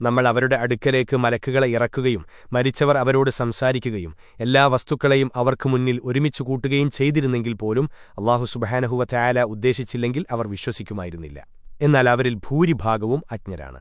നമ്മൾ അവരുടെ അടുക്കലേക്ക് മലക്കുകളെ ഇറക്കുകയും മരിച്ചവർ അവരോട് സംസാരിക്കുകയും എല്ലാ വസ്തുക്കളെയും അവർക്ക് മുന്നിൽ ഒരുമിച്ചു കൂട്ടുകയും ചെയ്തിരുന്നെങ്കിൽ പോലും അള്ളാഹു സുബഹാനഹുവ ചായാല ഉദ്ദേശിച്ചില്ലെങ്കിൽ അവർ വിശ്വസിക്കുമായിരുന്നില്ല. എന്നാൽ അവരിൽ ഭൂരിഭാഗവും അജ്ഞരാണ്.